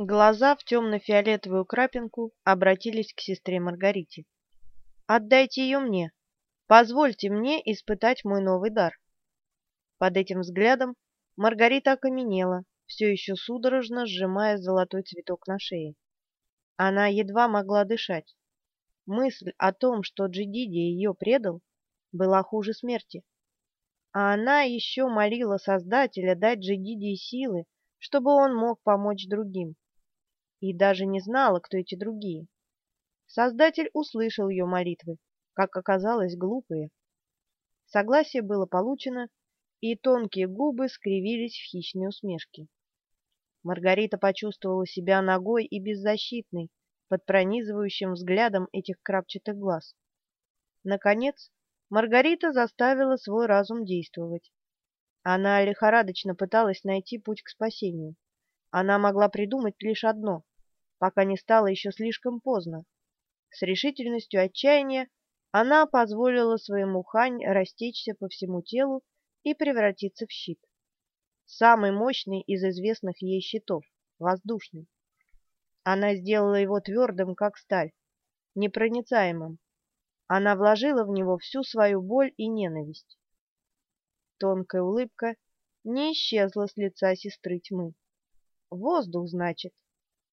Глаза в темно-фиолетовую крапинку обратились к сестре Маргарите. «Отдайте ее мне. Позвольте мне испытать мой новый дар». Под этим взглядом Маргарита окаменела, все еще судорожно сжимая золотой цветок на шее. Она едва могла дышать. Мысль о том, что Джидиди ее предал, была хуже смерти. А она еще молила Создателя дать Джидиди силы, чтобы он мог помочь другим и даже не знала, кто эти другие. Создатель услышал ее молитвы, как оказалось, глупые. Согласие было получено, и тонкие губы скривились в хищной усмешке. Маргарита почувствовала себя ногой и беззащитной под пронизывающим взглядом этих крапчатых глаз. Наконец, Маргарита заставила свой разум действовать. Она лихорадочно пыталась найти путь к спасению. Она могла придумать лишь одно пока не стало еще слишком поздно. С решительностью отчаяния она позволила своему хань растечься по всему телу и превратиться в щит. Самый мощный из известных ей щитов, воздушный. Она сделала его твердым, как сталь, непроницаемым. Она вложила в него всю свою боль и ненависть. Тонкая улыбка не исчезла с лица сестры тьмы. Воздух, значит.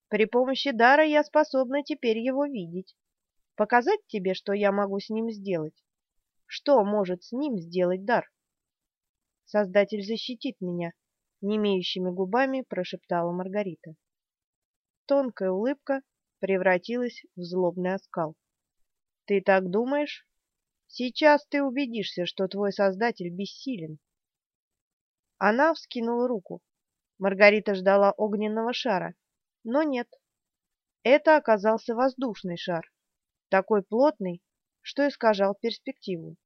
При помощи дара я способна теперь его видеть. Показать тебе, что я могу с ним сделать? Что может с ним сделать дар? Создатель защитит меня, немеющими губами прошептала Маргарита. Тонкая улыбка превратилась в злобный оскал. Ты так думаешь? Сейчас ты убедишься, что твой создатель бессилен. Она вскинула руку. Маргарита ждала огненного шара, но нет. Это оказался воздушный шар, такой плотный, что искажал перспективу.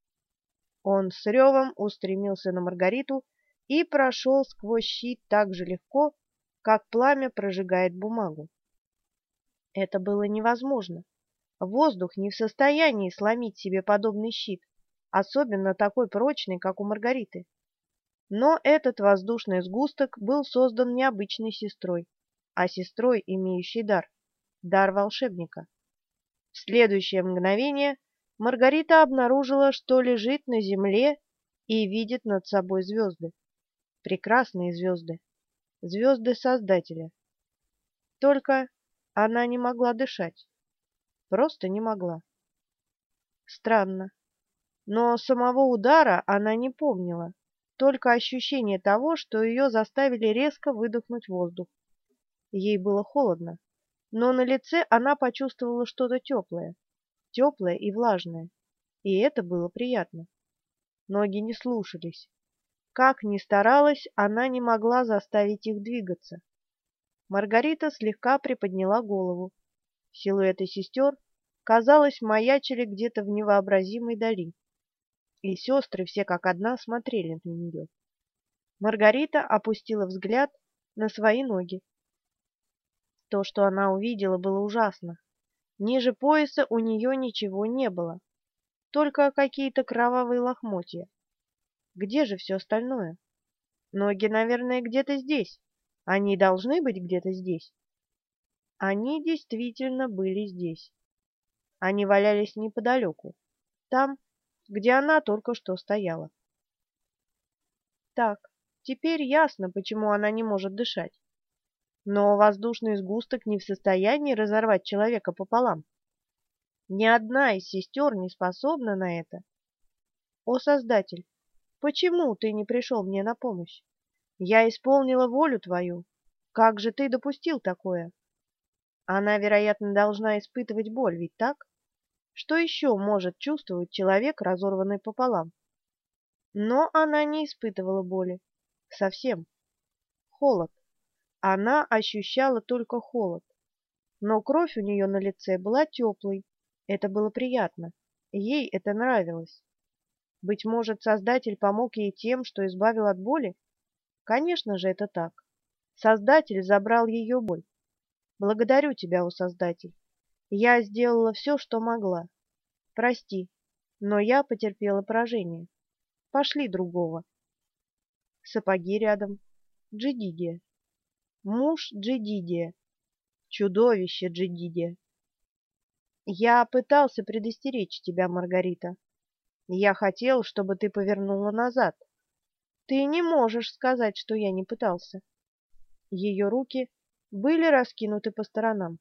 Он с ревом устремился на Маргариту и прошел сквозь щит так же легко, как пламя прожигает бумагу. Это было невозможно. Воздух не в состоянии сломить себе подобный щит, особенно такой прочный, как у Маргариты. Но этот воздушный сгусток был создан необычной сестрой, а сестрой, имеющей дар, дар волшебника. В следующее мгновение Маргарита обнаружила, что лежит на земле и видит над собой звезды. Прекрасные звезды. Звезды Создателя. Только она не могла дышать. Просто не могла. Странно. Но самого удара она не помнила, только ощущение того, что ее заставили резко выдохнуть воздух. Ей было холодно, но на лице она почувствовала что-то теплое, теплое и влажное, и это было приятно. Ноги не слушались. Как ни старалась, она не могла заставить их двигаться. Маргарита слегка приподняла голову. Силуэты сестер, казалось, маячили где-то в невообразимой дали. И сестры все как одна смотрели на нее. Маргарита опустила взгляд на свои ноги. То, что она увидела, было ужасно. Ниже пояса у нее ничего не было, только какие-то кровавые лохмотья. Где же все остальное? Ноги, наверное, где-то здесь. Они должны быть где-то здесь. Они действительно были здесь. Они валялись неподалеку, там, где она только что стояла. Так, теперь ясно, почему она не может дышать но воздушный сгусток не в состоянии разорвать человека пополам. Ни одна из сестер не способна на это. О, Создатель, почему ты не пришел мне на помощь? Я исполнила волю твою. Как же ты допустил такое? Она, вероятно, должна испытывать боль, ведь так? Что еще может чувствовать человек, разорванный пополам? Но она не испытывала боли. Совсем. Холод. Она ощущала только холод. Но кровь у нее на лице была теплой. Это было приятно. Ей это нравилось. Быть может, Создатель помог ей тем, что избавил от боли? Конечно же, это так. Создатель забрал ее боль. Благодарю тебя, о Создатель. Я сделала все, что могла. Прости, но я потерпела поражение. Пошли другого. Сапоги рядом. Джидидия муж Джедидия, Чудовище, Джидидия. Я пытался предостеречь тебя, Маргарита. Я хотел, чтобы ты повернула назад. Ты не можешь сказать, что я не пытался. Ее руки были раскинуты по сторонам.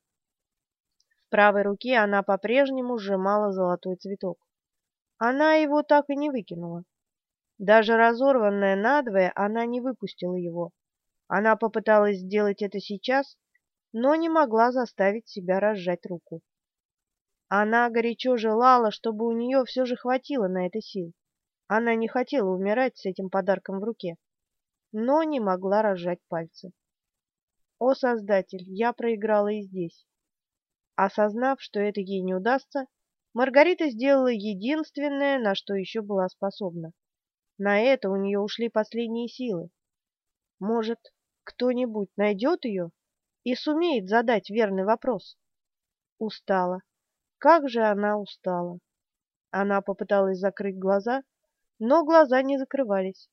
В правой руке она по-прежнему сжимала золотой цветок. Она его так и не выкинула. Даже разорванная надвое, она не выпустила его. Она попыталась сделать это сейчас, но не могла заставить себя разжать руку. Она горячо желала, чтобы у нее все же хватило на это сил. Она не хотела умирать с этим подарком в руке, но не могла разжать пальцы. О, Создатель, я проиграла и здесь. Осознав, что это ей не удастся, Маргарита сделала единственное, на что еще была способна. На это у нее ушли последние силы. Может, кто-нибудь найдет ее и сумеет задать верный вопрос? Устала. Как же она устала. Она попыталась закрыть глаза, но глаза не закрывались.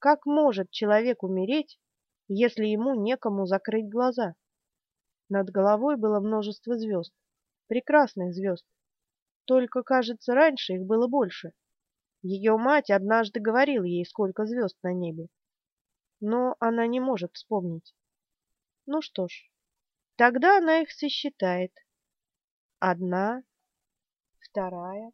Как может человек умереть, если ему некому закрыть глаза? Над головой было множество звезд, прекрасных звезд. Только, кажется, раньше их было больше. Ее мать однажды говорила ей, сколько звезд на небе. Но она не может вспомнить. Ну что ж, тогда она их сосчитает. Одна, вторая,